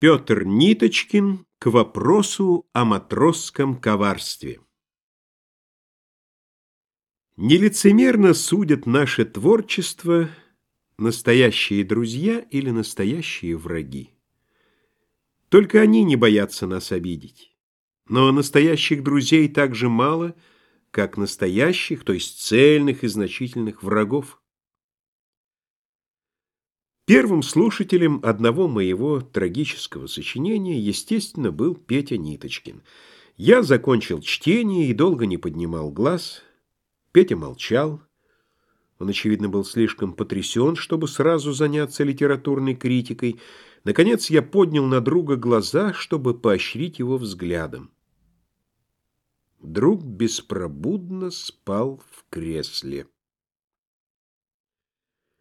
Петр Ниточкин к вопросу о матросском коварстве. Нелицемерно судят наше творчество настоящие друзья или настоящие враги. Только они не боятся нас обидеть. Но настоящих друзей так же мало, как настоящих, то есть цельных и значительных врагов. Первым слушателем одного моего трагического сочинения, естественно, был Петя Ниточкин. Я закончил чтение и долго не поднимал глаз. Петя молчал. Он, очевидно, был слишком потрясен, чтобы сразу заняться литературной критикой. Наконец я поднял на друга глаза, чтобы поощрить его взглядом. Друг беспробудно спал в кресле.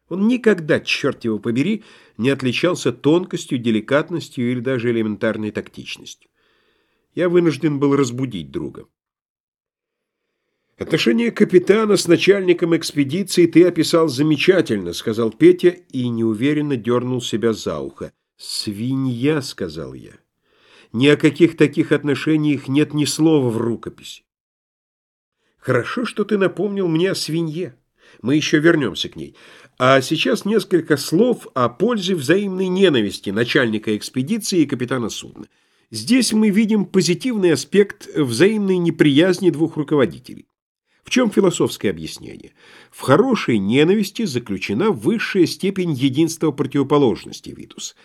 Он никогда, черт его побери, не отличался тонкостью, деликатностью или даже элементарной тактичностью. Я вынужден был разбудить друга. «Отношение капитана с начальником экспедиции ты описал замечательно», — сказал Петя и неуверенно дернул себя за ухо. «Свинья», — сказал я. «Ни о каких таких отношениях нет ни слова в рукописи». «Хорошо, что ты напомнил мне о свинье». Мы еще вернемся к ней. А сейчас несколько слов о пользе взаимной ненависти начальника экспедиции и капитана судна. Здесь мы видим позитивный аспект взаимной неприязни двух руководителей. В чем философское объяснение? В хорошей ненависти заключена высшая степень единства противоположности, Витус.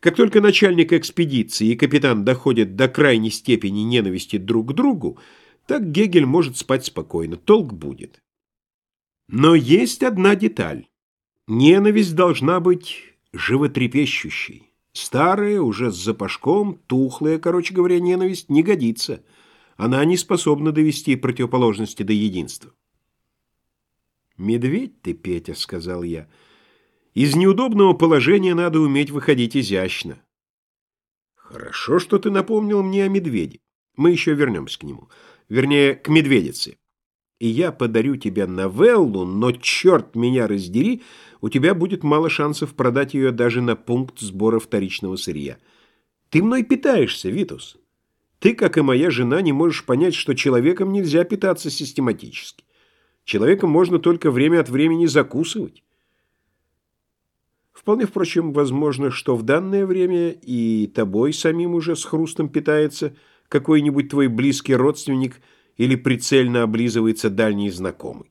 Как только начальник экспедиции и капитан доходят до крайней степени ненависти друг к другу, так Гегель может спать спокойно, толк будет. Но есть одна деталь. Ненависть должна быть животрепещущей. Старая, уже с запашком, тухлая, короче говоря, ненависть не годится. Она не способна довести противоположности до единства. «Медведь ты, Петя», — сказал я. «Из неудобного положения надо уметь выходить изящно». «Хорошо, что ты напомнил мне о медведе. Мы еще вернемся к нему. Вернее, к медведице и я подарю тебе новеллу, но, черт меня раздери, у тебя будет мало шансов продать ее даже на пункт сбора вторичного сырья. Ты мной питаешься, Витус. Ты, как и моя жена, не можешь понять, что человеком нельзя питаться систематически. Человеком можно только время от времени закусывать. Вполне, впрочем, возможно, что в данное время и тобой самим уже с хрустом питается какой-нибудь твой близкий родственник – или прицельно облизывается дальний знакомый.